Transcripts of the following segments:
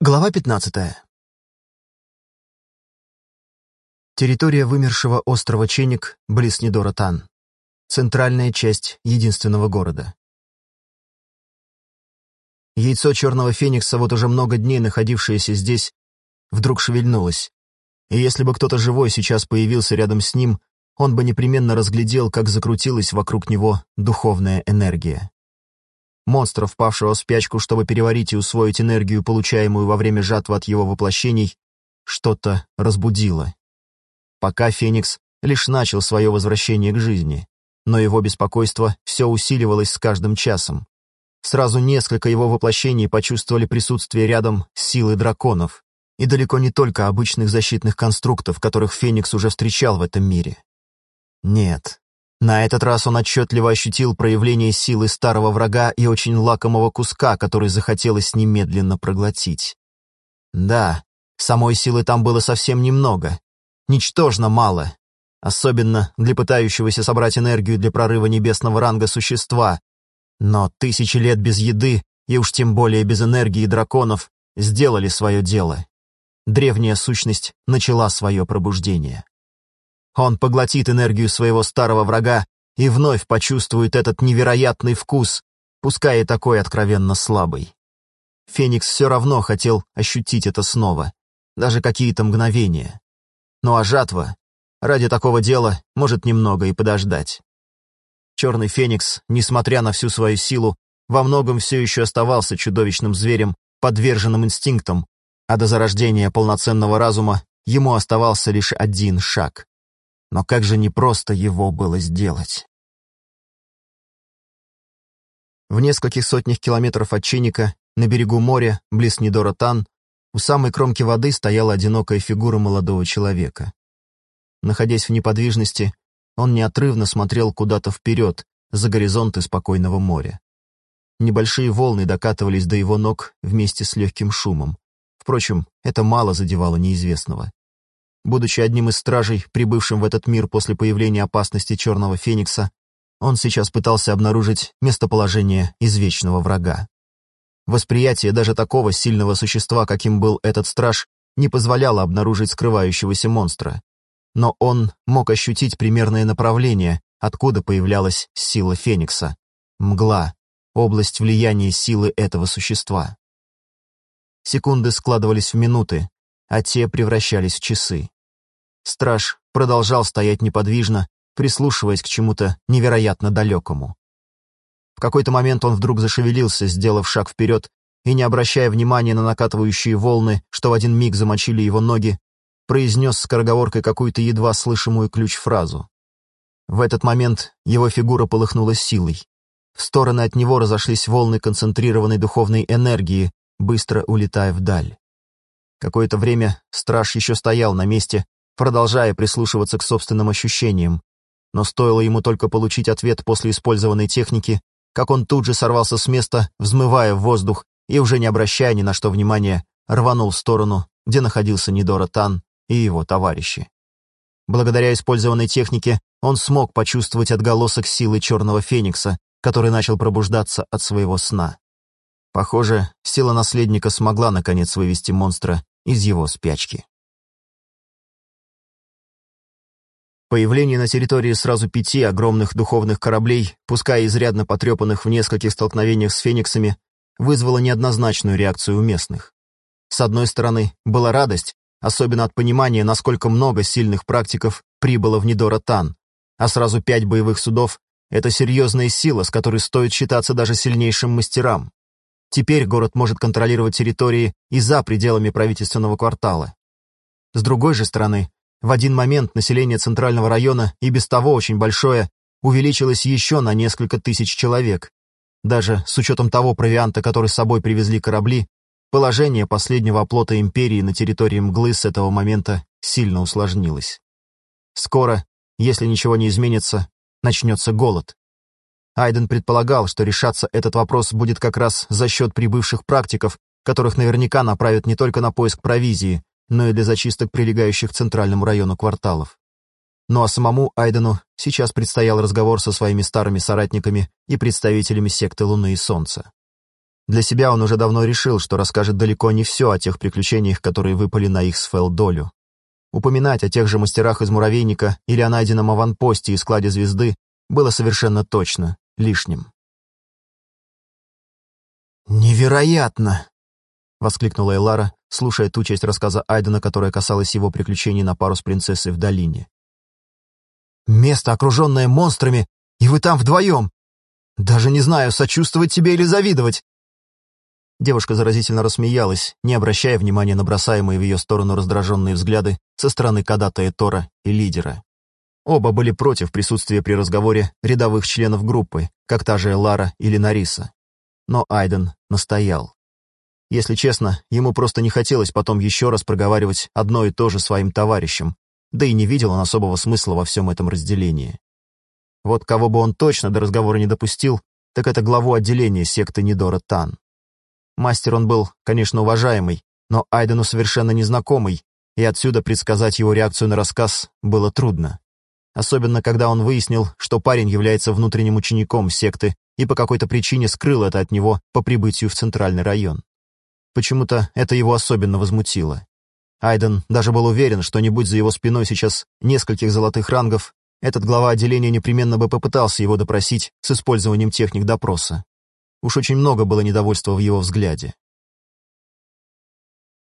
Глава 15. Территория вымершего острова Ченик, близ Нидора-Тан. Центральная часть единственного города. Яйцо черного феникса, вот уже много дней находившееся здесь, вдруг шевельнулось. И если бы кто-то живой сейчас появился рядом с ним, он бы непременно разглядел, как закрутилась вокруг него духовная энергия монстра, впавшего в спячку, чтобы переварить и усвоить энергию, получаемую во время жатвы от его воплощений, что-то разбудило. Пока Феникс лишь начал свое возвращение к жизни, но его беспокойство все усиливалось с каждым часом. Сразу несколько его воплощений почувствовали присутствие рядом силы драконов, и далеко не только обычных защитных конструктов, которых Феникс уже встречал в этом мире. Нет, на этот раз он отчетливо ощутил проявление силы старого врага и очень лакомого куска, который захотелось немедленно проглотить. Да, самой силы там было совсем немного. Ничтожно мало. Особенно для пытающегося собрать энергию для прорыва небесного ранга существа. Но тысячи лет без еды, и уж тем более без энергии драконов, сделали свое дело. Древняя сущность начала свое пробуждение. Он поглотит энергию своего старого врага и вновь почувствует этот невероятный вкус, пускай и такой откровенно слабый. Феникс все равно хотел ощутить это снова, даже какие-то мгновения. Ну а жатва, ради такого дела, может немного и подождать. Черный Феникс, несмотря на всю свою силу, во многом все еще оставался чудовищным зверем, подверженным инстинктам, а до зарождения полноценного разума ему оставался лишь один шаг. Но как же непросто его было сделать. В нескольких сотнях километров от Чиника, на берегу моря, близ Нидора-Тан, у самой кромки воды стояла одинокая фигура молодого человека. Находясь в неподвижности, он неотрывно смотрел куда-то вперед, за горизонты спокойного моря. Небольшие волны докатывались до его ног вместе с легким шумом. Впрочем, это мало задевало неизвестного. Будучи одним из стражей, прибывшим в этот мир после появления опасности Черного Феникса, он сейчас пытался обнаружить местоположение извечного врага. Восприятие даже такого сильного существа, каким был этот страж, не позволяло обнаружить скрывающегося монстра. Но он мог ощутить примерное направление, откуда появлялась сила Феникса. Мгла, область влияния силы этого существа. Секунды складывались в минуты, а те превращались в часы. Страж продолжал стоять неподвижно, прислушиваясь к чему-то невероятно далекому. В какой-то момент он вдруг зашевелился, сделав шаг вперед, и, не обращая внимания на накатывающие волны, что в один миг замочили его ноги, произнес скороговоркой какую-то едва слышимую ключ-фразу. В этот момент его фигура полыхнула силой. В стороны от него разошлись волны концентрированной духовной энергии, быстро улетая вдаль. Какое-то время страж еще стоял на месте, продолжая прислушиваться к собственным ощущениям. Но стоило ему только получить ответ после использованной техники, как он тут же сорвался с места, взмывая в воздух и, уже не обращая ни на что внимания, рванул в сторону, где находился Нидора Тан и его товарищи. Благодаря использованной технике он смог почувствовать отголосок силы Черного Феникса, который начал пробуждаться от своего сна. Похоже, сила наследника смогла наконец вывести монстра из его спячки. Появление на территории сразу пяти огромных духовных кораблей, пускай изрядно потрепанных в нескольких столкновениях с фениксами, вызвало неоднозначную реакцию у местных. С одной стороны, была радость, особенно от понимания, насколько много сильных практиков прибыло в Нидора Тан, а сразу пять боевых судов — это серьезная сила, с которой стоит считаться даже сильнейшим мастерам. Теперь город может контролировать территории и за пределами правительственного квартала. С другой же стороны, в один момент население центрального района, и без того очень большое, увеличилось еще на несколько тысяч человек. Даже с учетом того провианта, который с собой привезли корабли, положение последнего оплота империи на территории Мглы с этого момента сильно усложнилось. Скоро, если ничего не изменится, начнется голод. Айден предполагал, что решаться этот вопрос будет как раз за счет прибывших практиков, которых наверняка направят не только на поиск провизии, но и для зачисток прилегающих к центральному району кварталов. Ну а самому Айдену сейчас предстоял разговор со своими старыми соратниками и представителями секты Луны и Солнца. Для себя он уже давно решил, что расскажет далеко не все о тех приключениях, которые выпали на их с Фэл долю. Упоминать о тех же мастерах из муравейника или о найденном аванпосте и складе звезды было совершенно точно лишним. «Невероятно!» — воскликнула Элара, слушая ту часть рассказа Айдена, которая касалась его приключений на пару с принцессой в долине. «Место, окруженное монстрами, и вы там вдвоем! Даже не знаю, сочувствовать тебе или завидовать!» Девушка заразительно рассмеялась, не обращая внимания на бросаемые в ее сторону раздраженные взгляды со стороны Кадата и Тора и лидера. Оба были против присутствия при разговоре рядовых членов группы, как та же Лара или Нариса. Но Айден настоял. Если честно, ему просто не хотелось потом еще раз проговаривать одно и то же своим товарищам, да и не видел он особого смысла во всем этом разделении. Вот кого бы он точно до разговора не допустил, так это главу отделения секты Нидора Тан. Мастер он был, конечно, уважаемый, но Айдену совершенно незнакомый, и отсюда предсказать его реакцию на рассказ было трудно. Особенно, когда он выяснил, что парень является внутренним учеником секты и по какой-то причине скрыл это от него по прибытию в центральный район. Почему-то это его особенно возмутило. Айден даже был уверен, что не будь за его спиной сейчас нескольких золотых рангов, этот глава отделения непременно бы попытался его допросить с использованием техник допроса. Уж очень много было недовольства в его взгляде.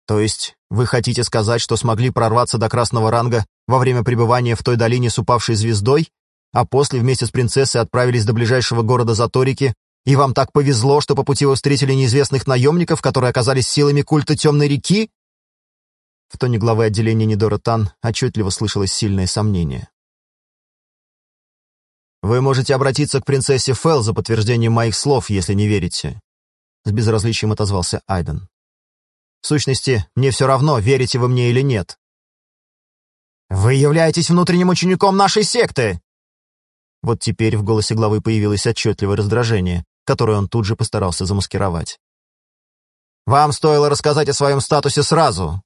«То есть вы хотите сказать, что смогли прорваться до красного ранга во время пребывания в той долине с упавшей звездой, а после вместе с принцессой отправились до ближайшего города Заторики, и вам так повезло, что по пути вы встретили неизвестных наемников, которые оказались силами культа Темной реки?» В тоне главы отделения Нидора Тан отчетливо слышалось сильное сомнение. «Вы можете обратиться к принцессе Фелл за подтверждением моих слов, если не верите», — с безразличием отозвался Айден. «В сущности, мне все равно, верите вы мне или нет». «Вы являетесь внутренним учеником нашей секты!» Вот теперь в голосе главы появилось отчетливое раздражение, которое он тут же постарался замаскировать. «Вам стоило рассказать о своем статусе сразу.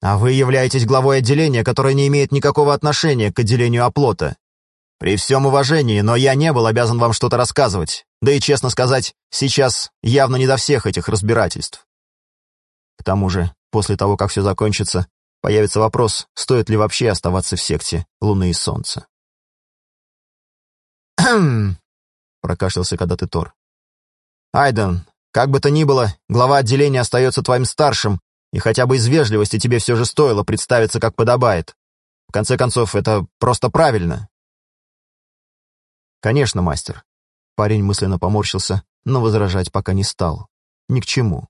А вы являетесь главой отделения, которое не имеет никакого отношения к отделению оплота. При всем уважении, но я не был обязан вам что-то рассказывать. Да и, честно сказать, сейчас явно не до всех этих разбирательств. К тому же, после того, как все закончится, появится вопрос, стоит ли вообще оставаться в секте Луны и Солнца. Прокашлялся когда-то Тор. «Айден, как бы то ни было, глава отделения остается твоим старшим, и хотя бы из вежливости тебе все же стоило представиться как подобает. В конце концов, это просто правильно. «Конечно, мастер». Парень мысленно поморщился, но возражать пока не стал. Ни к чему.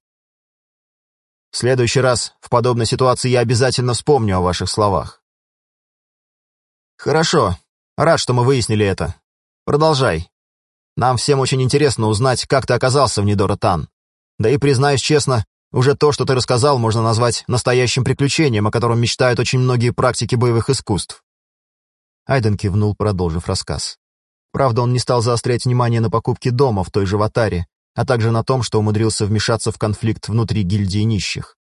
«В следующий раз в подобной ситуации я обязательно вспомню о ваших словах». «Хорошо. Рад, что мы выяснили это. Продолжай. Нам всем очень интересно узнать, как ты оказался в Нидоротан. Да и, признаюсь честно, уже то, что ты рассказал, можно назвать настоящим приключением, о котором мечтают очень многие практики боевых искусств». Айден кивнул, продолжив рассказ. Правда, он не стал заострять внимание на покупке дома в той же Ватаре, а также на том, что умудрился вмешаться в конфликт внутри гильдии нищих.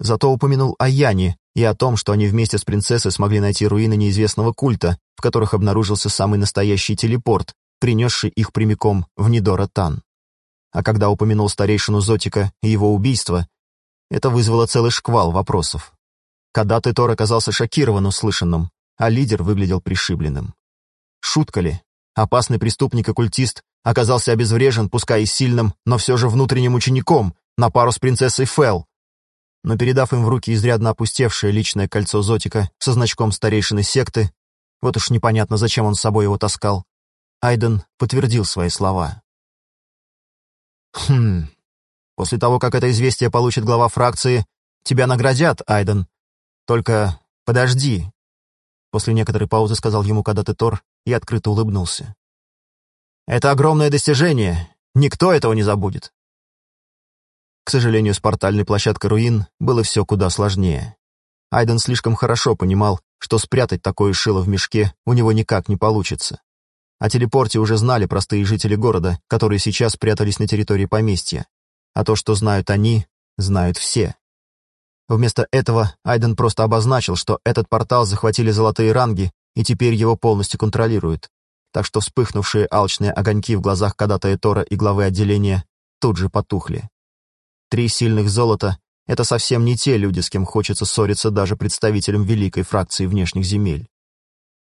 Зато упомянул о Яне и о том, что они вместе с принцессой смогли найти руины неизвестного культа, в которых обнаружился самый настоящий телепорт, принесший их прямиком в Нидора Тан. А когда упомянул старейшину Зотика и его убийство, это вызвало целый шквал вопросов. Кадат Тор оказался шокирован услышанным, а лидер выглядел пришибленным. Шутка ли, Опасный преступник-оккультист оказался обезврежен, пускай и сильным, но все же внутренним учеником, на пару с принцессой Фел. Но передав им в руки изрядно опустевшее личное кольцо Зотика со значком старейшины секты, вот уж непонятно, зачем он с собой его таскал, Айден подтвердил свои слова. «Хм... После того, как это известие получит глава фракции, тебя наградят, Айден. Только подожди». После некоторой паузы сказал ему Кадат Тор и открыто улыбнулся. «Это огромное достижение. Никто этого не забудет». К сожалению, с портальной площадкой руин было все куда сложнее. Айден слишком хорошо понимал, что спрятать такое шило в мешке у него никак не получится. О телепорте уже знали простые жители города, которые сейчас прятались на территории поместья. А то, что знают они, знают все. Вместо этого Айден просто обозначил, что этот портал захватили золотые ранги и теперь его полностью контролируют. Так что вспыхнувшие алчные огоньки в глазах Кадата Тора и главы отделения тут же потухли. Три сильных золота — это совсем не те люди, с кем хочется ссориться даже представителям великой фракции внешних земель.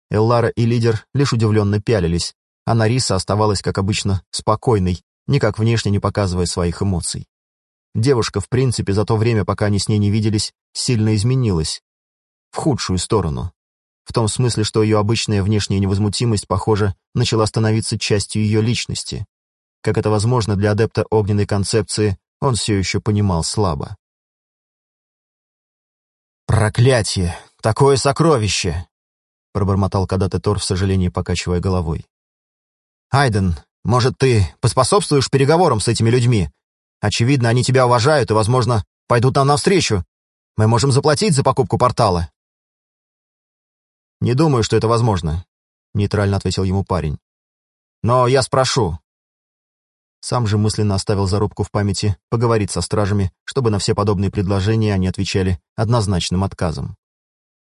Эллара и лидер лишь удивленно пялились, а Нариса оставалась, как обычно, спокойной, никак внешне не показывая своих эмоций. Девушка, в принципе, за то время, пока они с ней не виделись, сильно изменилась. В худшую сторону. В том смысле, что ее обычная внешняя невозмутимость, похоже, начала становиться частью ее личности. Как это возможно для адепта огненной концепции, он все еще понимал слабо. «Проклятие! Такое сокровище!» Пробормотал когда-то Тор в сожалении, покачивая головой. «Айден, может, ты поспособствуешь переговорам с этими людьми? Очевидно, они тебя уважают и, возможно, пойдут нам навстречу. Мы можем заплатить за покупку портала». «Не думаю, что это возможно», — нейтрально ответил ему парень. «Но я спрошу». Сам же мысленно оставил зарубку в памяти поговорить со стражами, чтобы на все подобные предложения они отвечали однозначным отказом.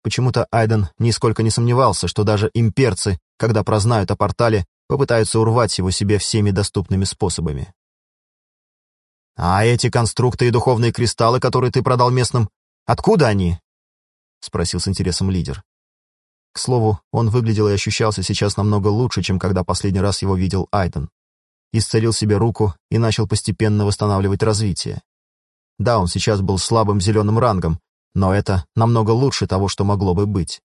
Почему-то Айден нисколько не сомневался, что даже имперцы, когда прознают о портале, попытаются урвать его себе всеми доступными способами. «А эти конструкты и духовные кристаллы, которые ты продал местным, откуда они?» — спросил с интересом лидер. К слову, он выглядел и ощущался сейчас намного лучше, чем когда последний раз его видел Айден. Исцелил себе руку и начал постепенно восстанавливать развитие. Да, он сейчас был слабым зеленым рангом, но это намного лучше того, что могло бы быть.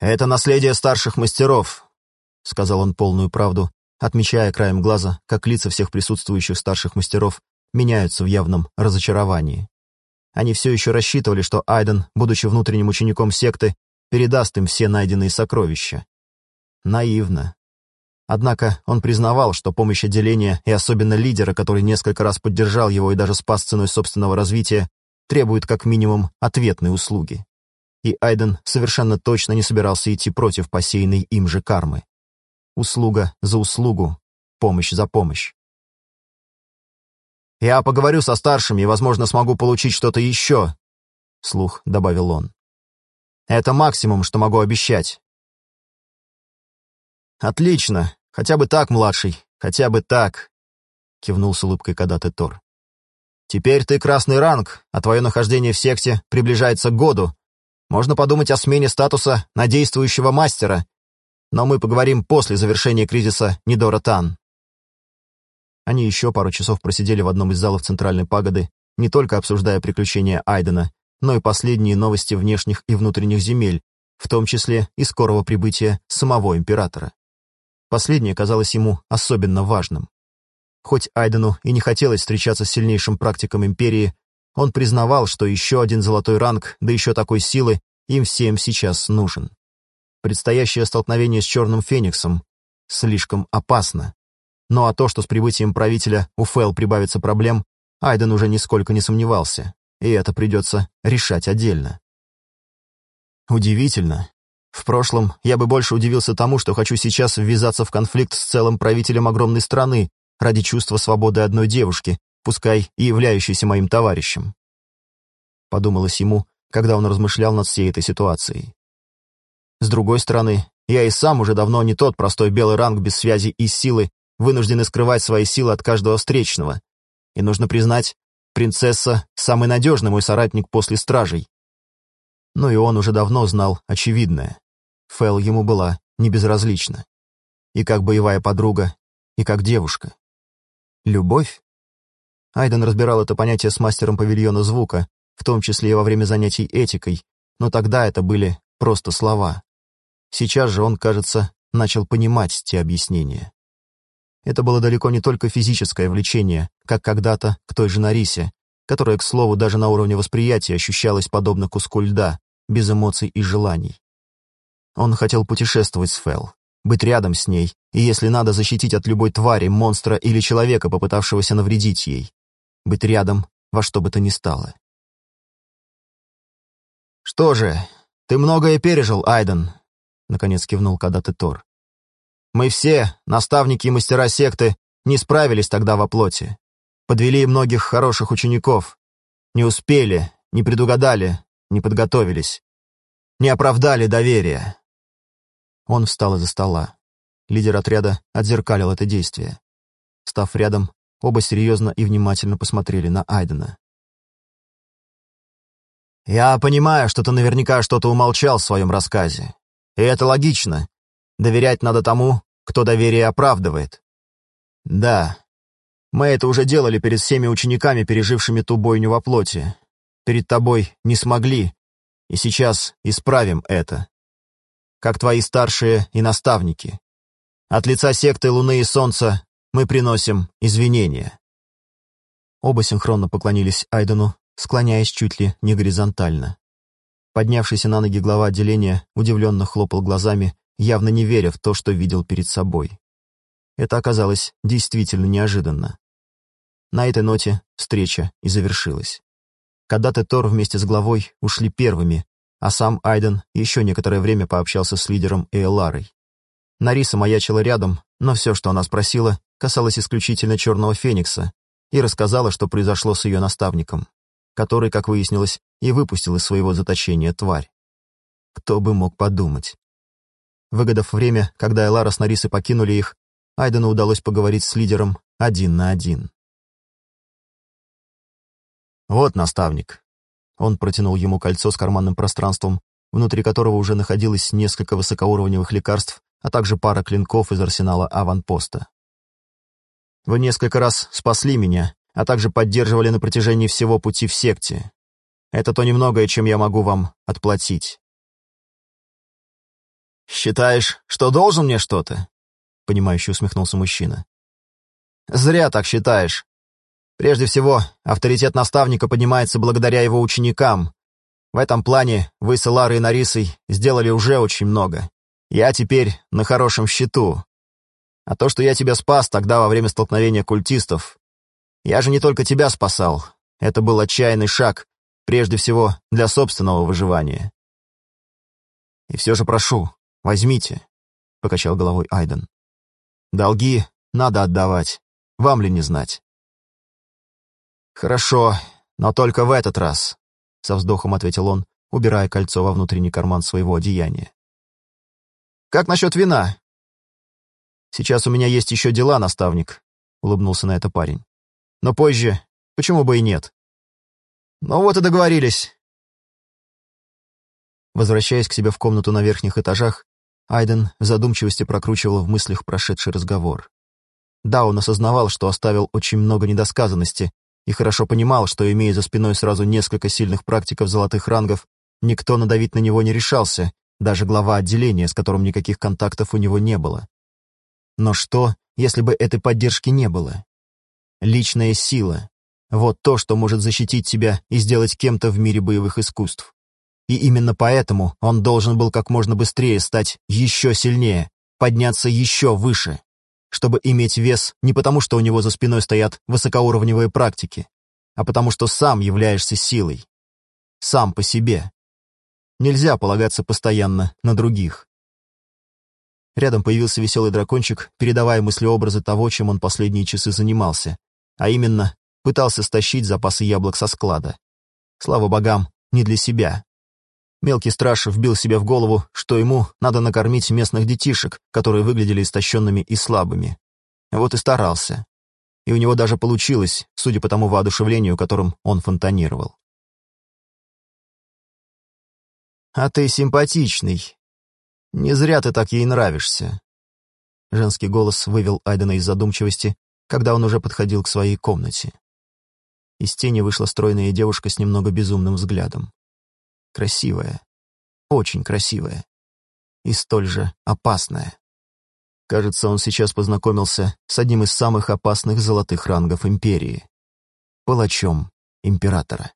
«Это наследие старших мастеров», — сказал он полную правду, отмечая краем глаза, как лица всех присутствующих старших мастеров меняются в явном разочаровании. Они все еще рассчитывали, что Айден, будучи внутренним учеником секты, передаст им все найденные сокровища. Наивно. Однако он признавал, что помощь отделения и особенно лидера, который несколько раз поддержал его и даже спас ценой собственного развития, требует как минимум ответной услуги. И Айден совершенно точно не собирался идти против посеянной им же кармы. Услуга за услугу, помощь за помощь. «Я поговорю со старшими и, возможно, смогу получить что-то еще», — слух добавил он. «Это максимум, что могу обещать». «Отлично. Хотя бы так, младший. Хотя бы так», — кивнул с улыбкой Кадаты Тор. «Теперь ты красный ранг, а твое нахождение в секте приближается к году. Можно подумать о смене статуса на действующего мастера, но мы поговорим после завершения кризиса Нидора Тан». Они еще пару часов просидели в одном из залов Центральной пагоды, не только обсуждая приключения Айдена, но и последние новости внешних и внутренних земель, в том числе и скорого прибытия самого императора. Последнее казалось ему особенно важным. Хоть Айдену и не хотелось встречаться с сильнейшим практиком Империи, он признавал, что еще один золотой ранг, да еще такой силы, им всем сейчас нужен. Предстоящее столкновение с Черным Фениксом слишком опасно. Ну а то, что с прибытием правителя у Фэл прибавится проблем, Айден уже нисколько не сомневался, и это придется решать отдельно. Удивительно. В прошлом я бы больше удивился тому, что хочу сейчас ввязаться в конфликт с целым правителем огромной страны ради чувства свободы одной девушки, пускай и являющейся моим товарищем. Подумалось ему, когда он размышлял над всей этой ситуацией. С другой стороны, я и сам уже давно не тот простой белый ранг без связи и силы, вынуждены скрывать свои силы от каждого встречного. И нужно признать, принцесса — самый надежный мой соратник после стражей. Но и он уже давно знал очевидное. Фэл ему была не безразлична. И как боевая подруга, и как девушка. Любовь? Айден разбирал это понятие с мастером павильона звука, в том числе и во время занятий этикой, но тогда это были просто слова. Сейчас же он, кажется, начал понимать те объяснения. Это было далеко не только физическое влечение, как когда-то к той же Нарисе, которая, к слову, даже на уровне восприятия ощущалась подобно куску льда, без эмоций и желаний. Он хотел путешествовать с Фэл, быть рядом с ней, и если надо, защитить от любой твари, монстра или человека, попытавшегося навредить ей. Быть рядом во что бы то ни стало. «Что же, ты многое пережил, Айден», — наконец кивнул когда-то Тор. Мы все, наставники и мастера секты, не справились тогда во плоти. Подвели многих хороших учеников. Не успели, не предугадали, не подготовились. Не оправдали доверия. Он встал из-за стола. Лидер отряда отзеркалил это действие. Став рядом, оба серьезно и внимательно посмотрели на Айдена. «Я понимаю, что ты наверняка что-то умолчал в своем рассказе. И это логично. Доверять надо тому, кто доверие оправдывает. Да, мы это уже делали перед всеми учениками, пережившими ту бойню во плоти. Перед тобой не смогли, и сейчас исправим это. Как твои старшие и наставники. От лица секты Луны и Солнца мы приносим извинения». Оба синхронно поклонились Айдену, склоняясь чуть ли не горизонтально. Поднявшийся на ноги глава отделения удивленно хлопал глазами, явно не веря в то, что видел перед собой. Это оказалось действительно неожиданно. На этой ноте встреча и завершилась. Кадат Тор вместе с главой ушли первыми, а сам Айден еще некоторое время пообщался с лидером Эйларой. Нариса маячила рядом, но все, что она спросила, касалось исключительно Черного Феникса, и рассказала, что произошло с ее наставником который, как выяснилось, и выпустил из своего заточения тварь. Кто бы мог подумать. Выгодав время, когда Элара с Нарисой покинули их, Айдену удалось поговорить с лидером один на один. «Вот наставник». Он протянул ему кольцо с карманным пространством, внутри которого уже находилось несколько высокоуровневых лекарств, а также пара клинков из арсенала аванпоста. «Вы несколько раз спасли меня, а также поддерживали на протяжении всего пути в секте. Это то немногое, чем я могу вам отплатить. «Считаешь, что должен мне что-то?» — понимающе усмехнулся мужчина. «Зря так считаешь. Прежде всего, авторитет наставника поднимается благодаря его ученикам. В этом плане вы с Эларой и Нарисой сделали уже очень много. Я теперь на хорошем счету. А то, что я тебя спас тогда во время столкновения культистов, я же не только тебя спасал. Это был отчаянный шаг, прежде всего для собственного выживания. И все же прошу, возьмите, — покачал головой Айден. Долги надо отдавать, вам ли не знать? Хорошо, но только в этот раз, — со вздохом ответил он, убирая кольцо во внутренний карман своего одеяния. «Как насчет вина?» «Сейчас у меня есть еще дела, наставник», — улыбнулся на это парень. Но позже, почему бы и нет? Ну вот и договорились. Возвращаясь к себе в комнату на верхних этажах, Айден в задумчивости прокручивал в мыслях прошедший разговор. Да, он осознавал, что оставил очень много недосказанности, и хорошо понимал, что, имея за спиной сразу несколько сильных практиков золотых рангов, никто надавить на него не решался, даже глава отделения, с которым никаких контактов у него не было. Но что, если бы этой поддержки не было? Личная сила — вот то, что может защитить себя и сделать кем-то в мире боевых искусств. И именно поэтому он должен был как можно быстрее стать еще сильнее, подняться еще выше, чтобы иметь вес не потому, что у него за спиной стоят высокоуровневые практики, а потому что сам являешься силой. Сам по себе. Нельзя полагаться постоянно на других. Рядом появился веселый дракончик, передавая мыслеобразы того, чем он последние часы занимался, а именно, пытался стащить запасы яблок со склада. Слава богам, не для себя. Мелкий страж вбил себе в голову, что ему надо накормить местных детишек, которые выглядели истощенными и слабыми. Вот и старался. И у него даже получилось, судя по тому воодушевлению, которым он фонтанировал. «А ты симпатичный. Не зря ты так ей нравишься». Женский голос вывел Айдена из задумчивости, когда он уже подходил к своей комнате. Из тени вышла стройная девушка с немного безумным взглядом. Красивая, очень красивая и столь же опасная. Кажется, он сейчас познакомился с одним из самых опасных золотых рангов Империи — палачом Императора.